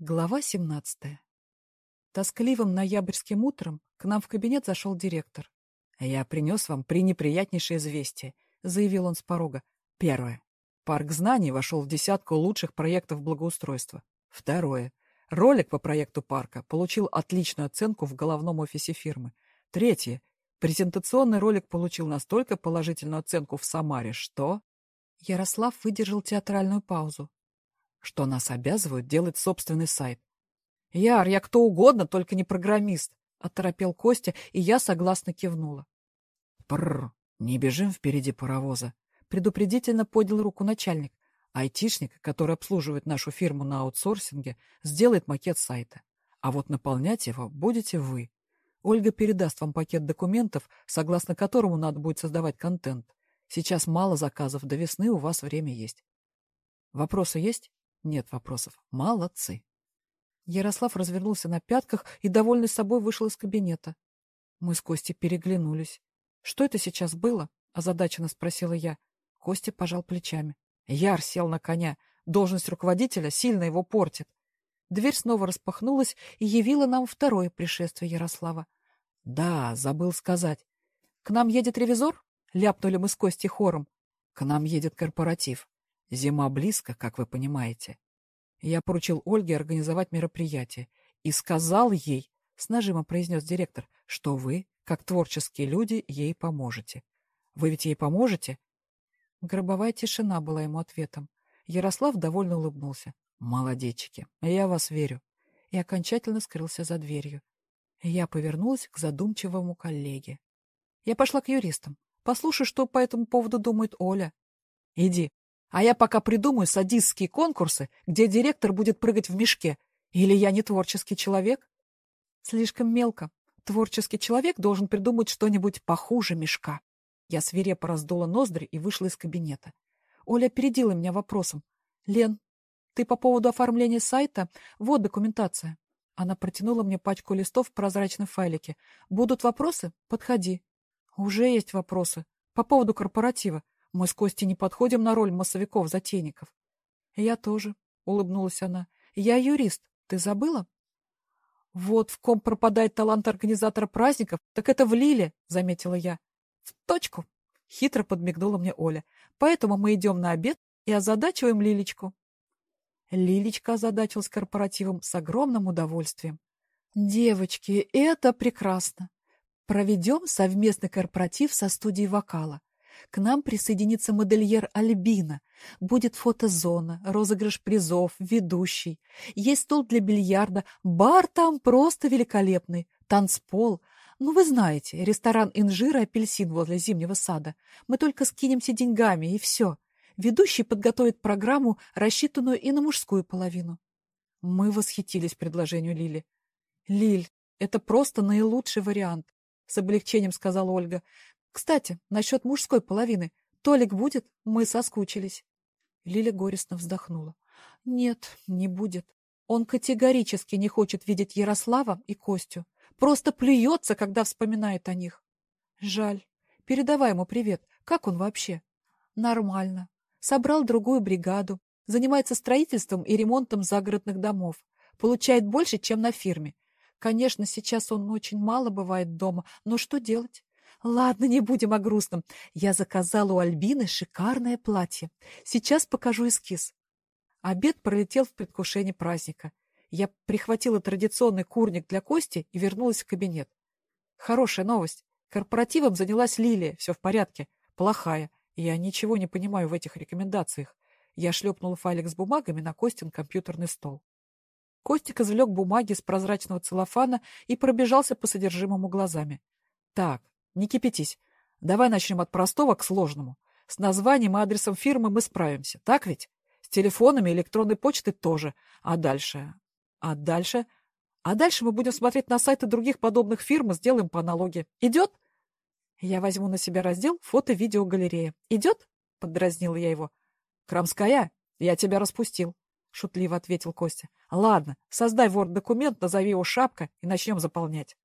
Глава 17. Тоскливым ноябрьским утром к нам в кабинет зашел директор. «Я принес вам пренеприятнейшее известие», — заявил он с порога. Первое. Парк знаний вошел в десятку лучших проектов благоустройства. Второе. Ролик по проекту парка получил отличную оценку в головном офисе фирмы. Третье. Презентационный ролик получил настолько положительную оценку в Самаре, что... Ярослав выдержал театральную паузу что нас обязывают делать собственный сайт. «Яр, я кто угодно, только не программист», — оторопел Костя, и я согласно кивнула. «Прррр, не бежим впереди паровоза», — предупредительно поднял руку начальник. Айтишник, который обслуживает нашу фирму на аутсорсинге, сделает макет сайта. А вот наполнять его будете вы. Ольга передаст вам пакет документов, согласно которому надо будет создавать контент. Сейчас мало заказов, до весны у вас время есть. Вопросы есть? Нет вопросов. Молодцы. Ярослав развернулся на пятках и, довольный собой, вышел из кабинета. Мы с Костей переглянулись. «Что это сейчас было?» — озадаченно спросила я. Костя пожал плечами. Яр сел на коня. Должность руководителя сильно его портит. Дверь снова распахнулась и явила нам второе пришествие Ярослава. «Да, забыл сказать. К нам едет ревизор?» — ляпнули мы с Костей хором. «К нам едет корпоратив. Зима близко, как вы понимаете. Я поручил Ольге организовать мероприятие и сказал ей, с нажимом произнес директор, что вы, как творческие люди, ей поможете. Вы ведь ей поможете? Гробовая тишина была ему ответом. Ярослав довольно улыбнулся. «Молодечики, я вас верю». И окончательно скрылся за дверью. Я повернулась к задумчивому коллеге. Я пошла к юристам. Послушай, что по этому поводу думает Оля. Иди, а я пока придумаю садистские конкурсы, где директор будет прыгать в мешке. Или я не творческий человек? Слишком мелко. Творческий человек должен придумать что-нибудь похуже мешка. Я свирепо раздула ноздри и вышла из кабинета. Оля опередила меня вопросом. «Лен, ты по поводу оформления сайта? Вот документация». Она протянула мне пачку листов в прозрачном файлике. «Будут вопросы? Подходи». «Уже есть вопросы. По поводу корпоратива. Мы с Костей не подходим на роль массовиков-затейников. Я тоже, — улыбнулась она. Я юрист. Ты забыла? Вот в ком пропадает талант организатора праздников, так это в Лиле, — заметила я. В точку, — хитро подмигнула мне Оля. Поэтому мы идем на обед и озадачиваем Лилечку. Лилечка озадачилась корпоративом с огромным удовольствием. Девочки, это прекрасно. Проведем совместный корпоратив со студией вокала. К нам присоединится модельер Альбина. Будет фотозона, розыгрыш призов, ведущий. Есть стол для бильярда, бар там просто великолепный, танцпол. Ну, вы знаете, ресторан «Инжир» и «Апельсин» возле Зимнего сада. Мы только скинемся деньгами, и все. Ведущий подготовит программу, рассчитанную и на мужскую половину. Мы восхитились предложению Лили. «Лиль, это просто наилучший вариант», — с облегчением сказала Ольга. Кстати, насчет мужской половины. Толик будет? Мы соскучились. Лиля горестно вздохнула. Нет, не будет. Он категорически не хочет видеть Ярослава и Костю. Просто плюется, когда вспоминает о них. Жаль. Передавай ему привет. Как он вообще? Нормально. Собрал другую бригаду. Занимается строительством и ремонтом загородных домов. Получает больше, чем на фирме. Конечно, сейчас он очень мало бывает дома, но что делать? Ладно, не будем о грустном. Я заказала у Альбины шикарное платье. Сейчас покажу эскиз. Обед пролетел в предвкушении праздника. Я прихватила традиционный курник для Кости и вернулась в кабинет. Хорошая новость. Корпоративом занялась Лилия. Все в порядке. Плохая. Я ничего не понимаю в этих рекомендациях. Я шлепнула файлик с бумагами на Костин компьютерный стол. Костик извлек бумаги из прозрачного целлофана и пробежался по содержимому глазами. Так, не кипятись. Давай начнем от простого к сложному. С названием и адресом фирмы мы справимся, так ведь? С телефонами и электронной почтой тоже. А дальше? А дальше? А дальше мы будем смотреть на сайты других подобных фирм и сделаем по аналогии. Идет? Я возьму на себя раздел фото-видеогалерея. Идет? Поддразнила я его. Крамская, я тебя распустил. Шутливо ответил Костя. Ладно, создай Word-документ, назови его «Шапка» и начнем заполнять.